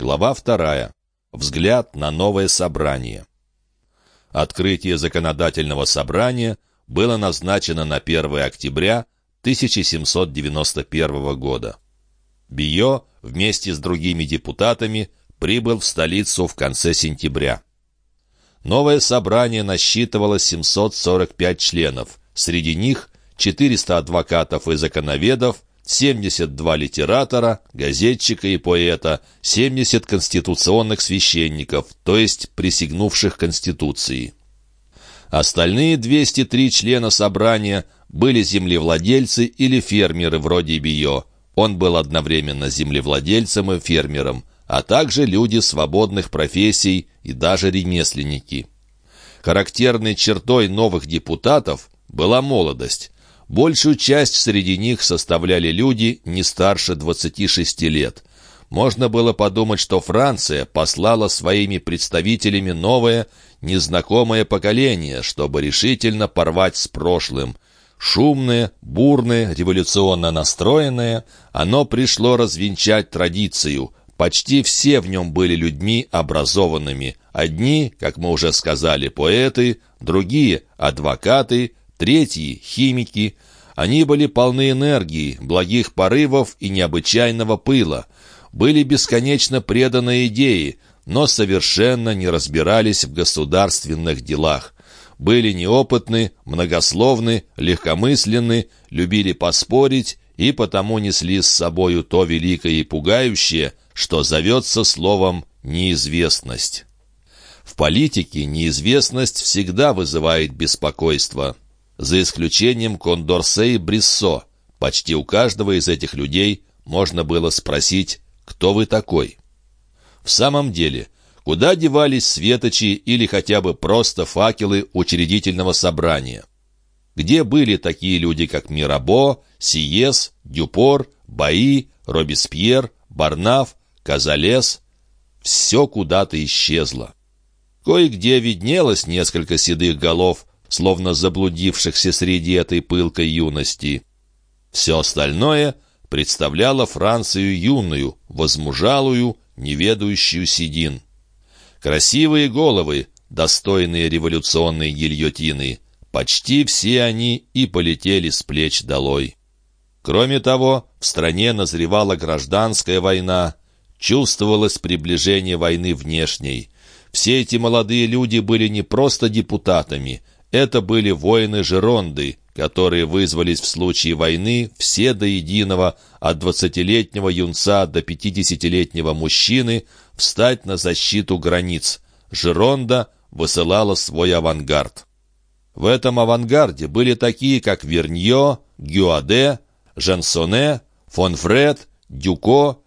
Глава вторая. Взгляд на новое собрание. Открытие законодательного собрания было назначено на 1 октября 1791 года. Био вместе с другими депутатами прибыл в столицу в конце сентября. Новое собрание насчитывало 745 членов, среди них 400 адвокатов и законоведов, 72 литератора, газетчика и поэта, 70 конституционных священников, то есть присягнувших Конституции. Остальные 203 члена собрания были землевладельцы или фермеры вроде Био. Он был одновременно землевладельцем и фермером, а также люди свободных профессий и даже ремесленники. Характерной чертой новых депутатов была молодость. Большую часть среди них составляли люди не старше 26 лет. Можно было подумать, что Франция послала своими представителями новое, незнакомое поколение, чтобы решительно порвать с прошлым. Шумное, бурное, революционно настроенное, оно пришло развенчать традицию – Почти все в нем были людьми образованными. Одни, как мы уже сказали, поэты, другие — адвокаты, третьи — химики. Они были полны энергии, благих порывов и необычайного пыла. Были бесконечно преданы идеи, но совершенно не разбирались в государственных делах. Были неопытны, многословны, легкомысленны, любили поспорить и потому несли с собою то великое и пугающее, что зовется словом «неизвестность». В политике неизвестность всегда вызывает беспокойство. За исключением Кондорсе и Бриссо, почти у каждого из этих людей можно было спросить «Кто вы такой?». В самом деле, куда девались светочи или хотя бы просто факелы учредительного собрания? Где были такие люди, как Мирабо, Сиес, Дюпор, Баи, Робеспьер, Барнаф, Казалес, все куда-то исчезло. Кое-где виднелось несколько седых голов, словно заблудившихся среди этой пылкой юности. Все остальное представляло Францию юную, возмужалую, неведающую седин. Красивые головы, достойные революционной гильотины, почти все они и полетели с плеч долой. Кроме того, в стране назревала гражданская война, Чувствовалось приближение войны внешней. Все эти молодые люди были не просто депутатами, это были воины Жеронды, которые вызвались в случае войны все до единого, от двадцатилетнего юнца до пятидесятилетнего мужчины, встать на защиту границ. Жеронда высылала свой авангард. В этом авангарде были такие, как Верньо, Гюаде, Жансоне, Фонфред, Дюко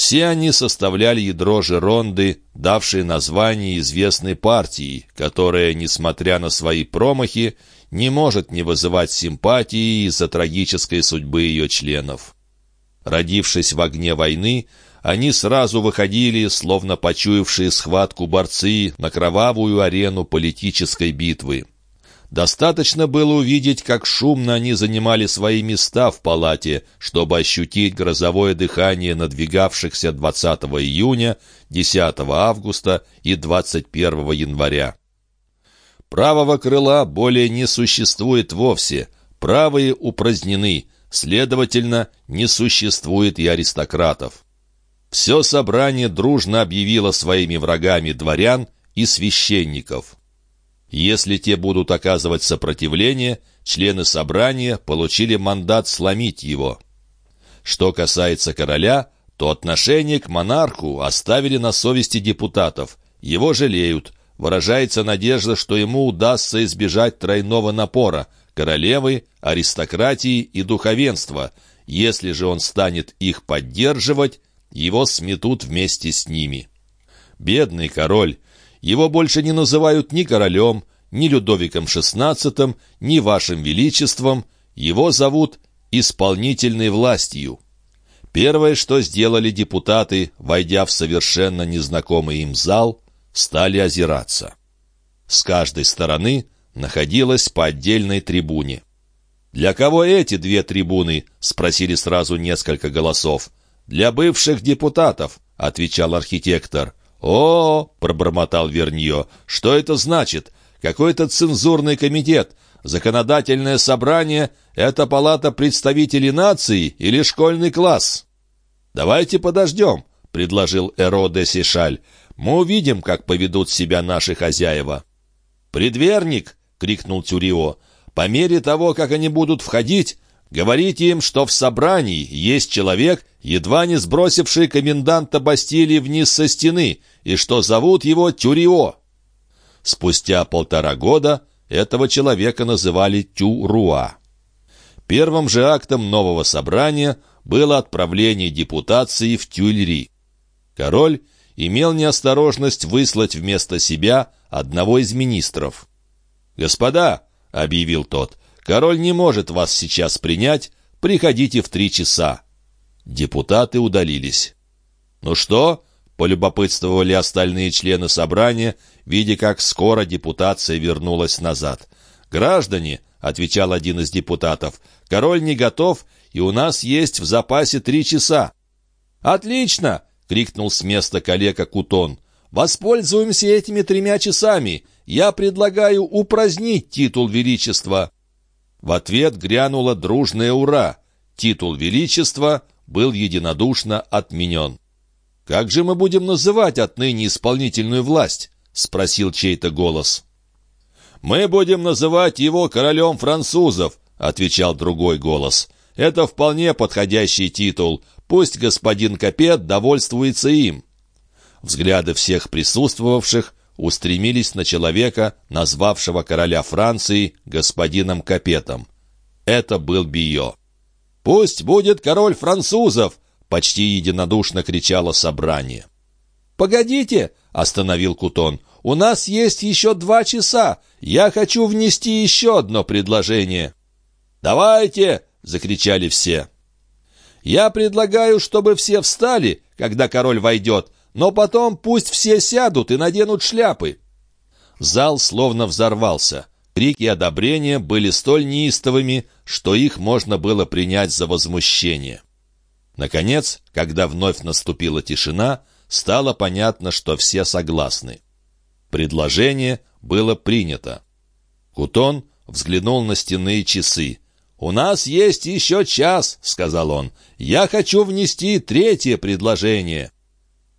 все они составляли ядро Жеронды, давшее название известной партии, которая, несмотря на свои промахи, не может не вызывать симпатии из-за трагической судьбы ее членов. Родившись в огне войны, они сразу выходили, словно почуявшие схватку борцы, на кровавую арену политической битвы. Достаточно было увидеть, как шумно они занимали свои места в палате, чтобы ощутить грозовое дыхание надвигавшихся 20 июня, 10 августа и 21 января. Правого крыла более не существует вовсе, правые упразднены, следовательно, не существует и аристократов. Все собрание дружно объявило своими врагами дворян и священников. Если те будут оказывать сопротивление, члены собрания получили мандат сломить его. Что касается короля, то отношение к монарху оставили на совести депутатов. Его жалеют. Выражается надежда, что ему удастся избежать тройного напора – королевы, аристократии и духовенства. Если же он станет их поддерживать, его сметут вместе с ними. Бедный король! Его больше не называют ни королем, ни Людовиком XVI, ни Вашим Величеством. Его зовут исполнительной властью. Первое, что сделали депутаты, войдя в совершенно незнакомый им зал, стали озираться. С каждой стороны находилась по отдельной трибуне. «Для кого эти две трибуны?» — спросили сразу несколько голосов. «Для бывших депутатов», — отвечал архитектор. «О, — пробормотал Вернье, — что это значит? Какой-то цензурный комитет, законодательное собрание — это палата представителей нации или школьный класс?» «Давайте подождем», — предложил Эро де Сишаль. «Мы увидим, как поведут себя наши хозяева». «Предверник!» — крикнул Тюрио. «По мере того, как они будут входить, говорите им, что в собрании есть человек, едва не сбросивший коменданта Бастилии вниз со стены, и что зовут его Тюрио». Спустя полтора года этого человека называли Тюруа. Первым же актом нового собрания было отправление депутации в Тюльри. Король имел неосторожность выслать вместо себя одного из министров. «Господа», — объявил тот, — «король не может вас сейчас принять, приходите в три часа». Депутаты удалились. «Ну что?» — полюбопытствовали остальные члены собрания, видя, как скоро депутация вернулась назад. «Граждане», — отвечал один из депутатов, — «король не готов, и у нас есть в запасе три часа». «Отлично!» — крикнул с места коллега Кутон. Воспользуемся этими тремя часами. Я предлагаю упразднить титул Величества». В ответ грянуло дружное «Ура!». Титул Величества был единодушно отменен. «Как же мы будем называть отныне исполнительную власть?» — спросил чей-то голос. «Мы будем называть его королем французов», — отвечал другой голос. «Это вполне подходящий титул. Пусть господин Капет довольствуется им». Взгляды всех присутствовавших устремились на человека, назвавшего короля Франции господином Капетом. Это был Био. «Пусть будет король французов!» — почти единодушно кричало собрание. «Погодите!» — остановил Кутон. «У нас есть еще два часа. Я хочу внести еще одно предложение». «Давайте!» — закричали все. «Я предлагаю, чтобы все встали, когда король войдет, но потом пусть все сядут и наденут шляпы». Зал словно взорвался. Крики одобрения были столь неистовыми, что их можно было принять за возмущение. Наконец, когда вновь наступила тишина, стало понятно, что все согласны. Предложение было принято. Кутон взглянул на стенные часы. «У нас есть еще час», — сказал он. «Я хочу внести третье предложение».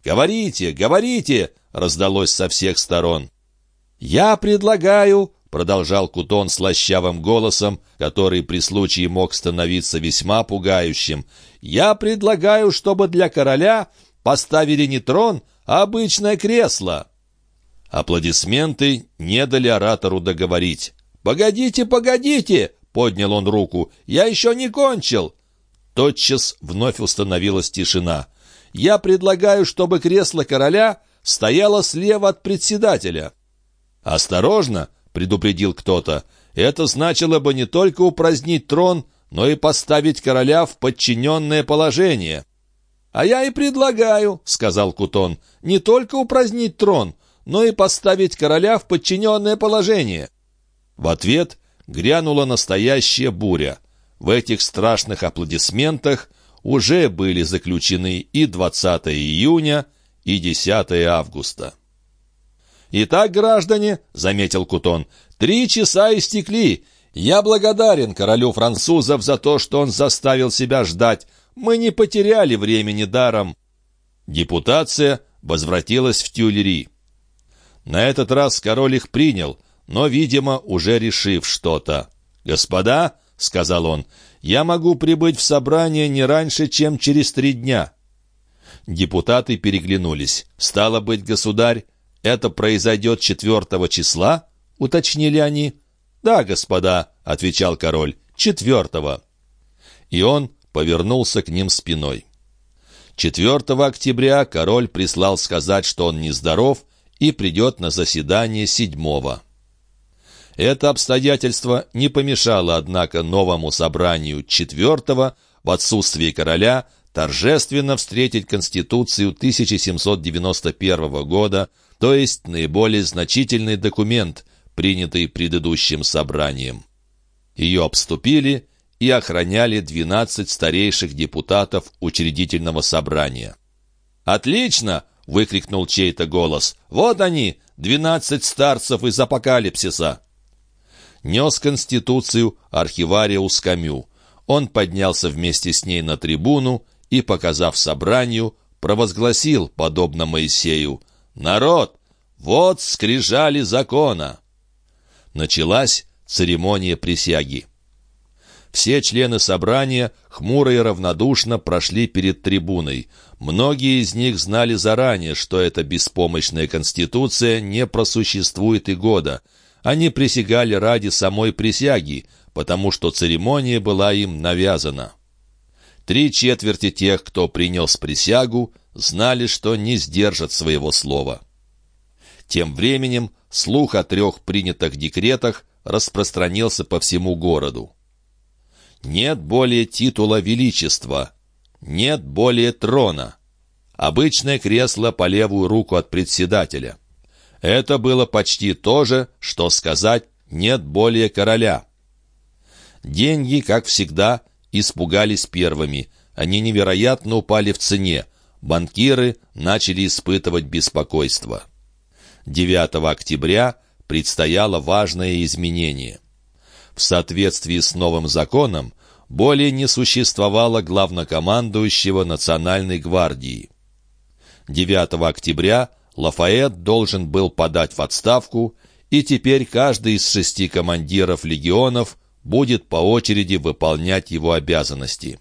«Говорите, говорите!» — раздалось со всех сторон. «Я предлагаю», — продолжал Кутон слащавым голосом, который при случае мог становиться весьма пугающим, «я предлагаю, чтобы для короля поставили не трон, а обычное кресло». Аплодисменты не дали оратору договорить. «Погодите, погодите!» — поднял он руку. «Я еще не кончил!» Тотчас вновь установилась тишина я предлагаю, чтобы кресло короля стояло слева от председателя». «Осторожно!» — предупредил кто-то. «Это значило бы не только упразднить трон, но и поставить короля в подчиненное положение». «А я и предлагаю», — сказал Кутон, — «не только упразднить трон, но и поставить короля в подчиненное положение». В ответ грянула настоящая буря. В этих страшных аплодисментах уже были заключены и 20 июня, и 10 августа. «Итак, граждане», — заметил Кутон, — «три часа истекли. Я благодарен королю французов за то, что он заставил себя ждать. Мы не потеряли времени даром». Депутация возвратилась в Тюльри. На этот раз король их принял, но, видимо, уже решив что-то. «Господа», — сказал он, я могу прибыть в собрание не раньше, чем через три дня». Депутаты переглянулись. «Стало быть, государь, это произойдет четвертого числа?» — уточнили они. «Да, господа», — отвечал король, — «четвертого». И он повернулся к ним спиной. 4 октября король прислал сказать, что он нездоров и придет на заседание седьмого. Это обстоятельство не помешало, однако, новому собранию четвертого в отсутствие короля торжественно встретить Конституцию 1791 года, то есть наиболее значительный документ, принятый предыдущим собранием. Ее обступили и охраняли 12 старейших депутатов учредительного собрания. «Отлично!» — выкрикнул чей-то голос. «Вот они, двенадцать старцев из апокалипсиса!» Нес Конституцию архивариус Камю. Он поднялся вместе с ней на трибуну и, показав собранию, провозгласил, подобно Моисею, «Народ, вот скрижали закона!» Началась церемония присяги. Все члены собрания хмуро и равнодушно прошли перед трибуной. Многие из них знали заранее, что эта беспомощная конституция не просуществует и года. Они присягали ради самой присяги, потому что церемония была им навязана. Три четверти тех, кто принес присягу, знали, что не сдержат своего слова. Тем временем слух о трех принятых декретах распространился по всему городу. Нет более титула величества, нет более трона. Обычное кресло по левую руку от председателя. Это было почти то же, что сказать «нет более короля». Деньги, как всегда, испугались первыми. Они невероятно упали в цене. Банкиры начали испытывать беспокойство. 9 октября предстояло важное изменение. В соответствии с новым законом более не существовало главнокомандующего Национальной гвардии. 9 октября Лафайет должен был подать в отставку, и теперь каждый из шести командиров легионов будет по очереди выполнять его обязанности.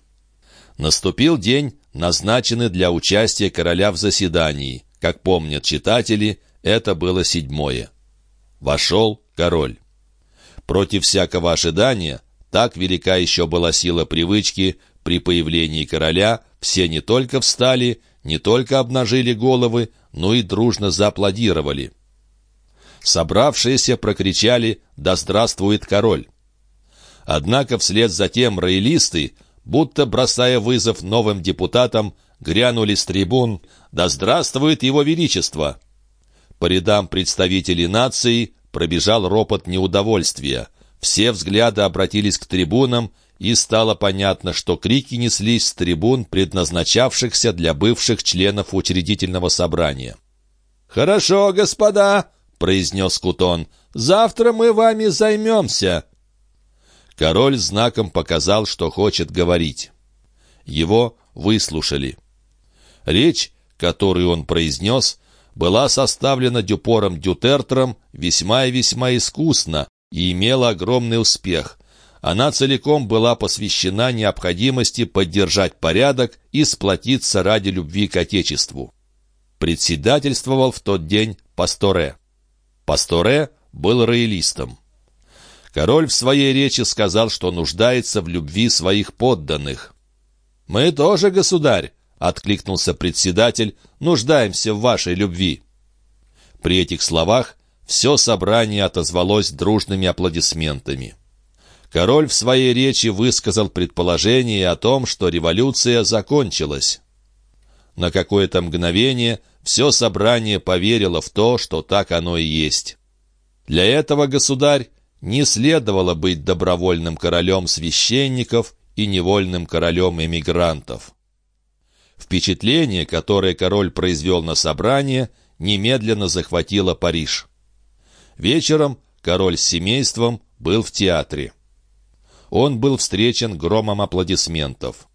Наступил день, назначенный для участия короля в заседании. Как помнят читатели, это было седьмое. Вошел король. Против всякого ожидания, так велика еще была сила привычки, при появлении короля все не только встали, не только обнажили головы, но и дружно зааплодировали. Собравшиеся прокричали «Да здравствует король!». Однако вслед за тем роялисты, будто бросая вызов новым депутатам, грянули с трибун «Да здравствует его величество!». По рядам представителей нации пробежал ропот неудовольствия. Все взгляды обратились к трибунам, и стало понятно, что крики неслись с трибун, предназначавшихся для бывших членов учредительного собрания. «Хорошо, господа!» — произнес Кутон. «Завтра мы вами займемся!» Король знаком показал, что хочет говорить. Его выслушали. Речь, которую он произнес, была составлена Дюпором Дютертром весьма и весьма искусно и имела огромный успех. Она целиком была посвящена необходимости поддержать порядок и сплотиться ради любви к Отечеству. Председательствовал в тот день Пасторе. Пасторе был роялистом. Король в своей речи сказал, что нуждается в любви своих подданных. «Мы тоже, государь», — откликнулся председатель, — «нуждаемся в вашей любви». При этих словах все собрание отозвалось дружными аплодисментами. Король в своей речи высказал предположение о том, что революция закончилась. На какое-то мгновение все собрание поверило в то, что так оно и есть. Для этого государь не следовало быть добровольным королем священников и невольным королем эмигрантов. Впечатление, которое король произвел на собрание, немедленно захватило Париж. Вечером король с семейством был в театре. Он был встречен громом аплодисментов.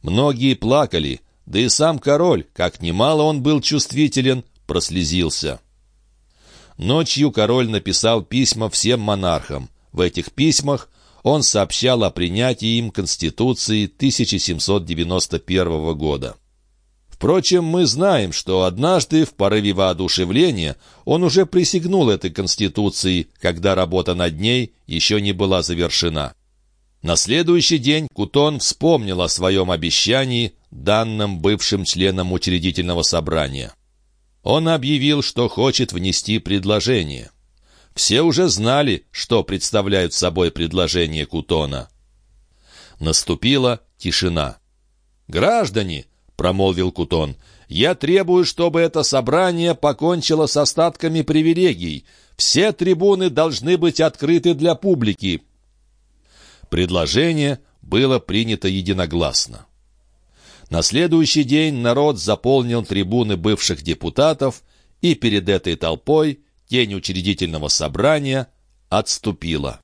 Многие плакали, да и сам король, как немало он был чувствителен, прослезился. Ночью король написал письма всем монархам. В этих письмах он сообщал о принятии им Конституции 1791 года. Впрочем, мы знаем, что однажды в порыве воодушевления он уже присягнул этой Конституции, когда работа над ней еще не была завершена. На следующий день Кутон вспомнил о своем обещании, данном бывшим членам учредительного собрания. Он объявил, что хочет внести предложение. Все уже знали, что представляют собой предложения Кутона. Наступила тишина. «Граждане!» — промолвил Кутон. «Я требую, чтобы это собрание покончило с остатками привилегий. Все трибуны должны быть открыты для публики». Предложение было принято единогласно. На следующий день народ заполнил трибуны бывших депутатов, и перед этой толпой тень учредительного собрания отступила.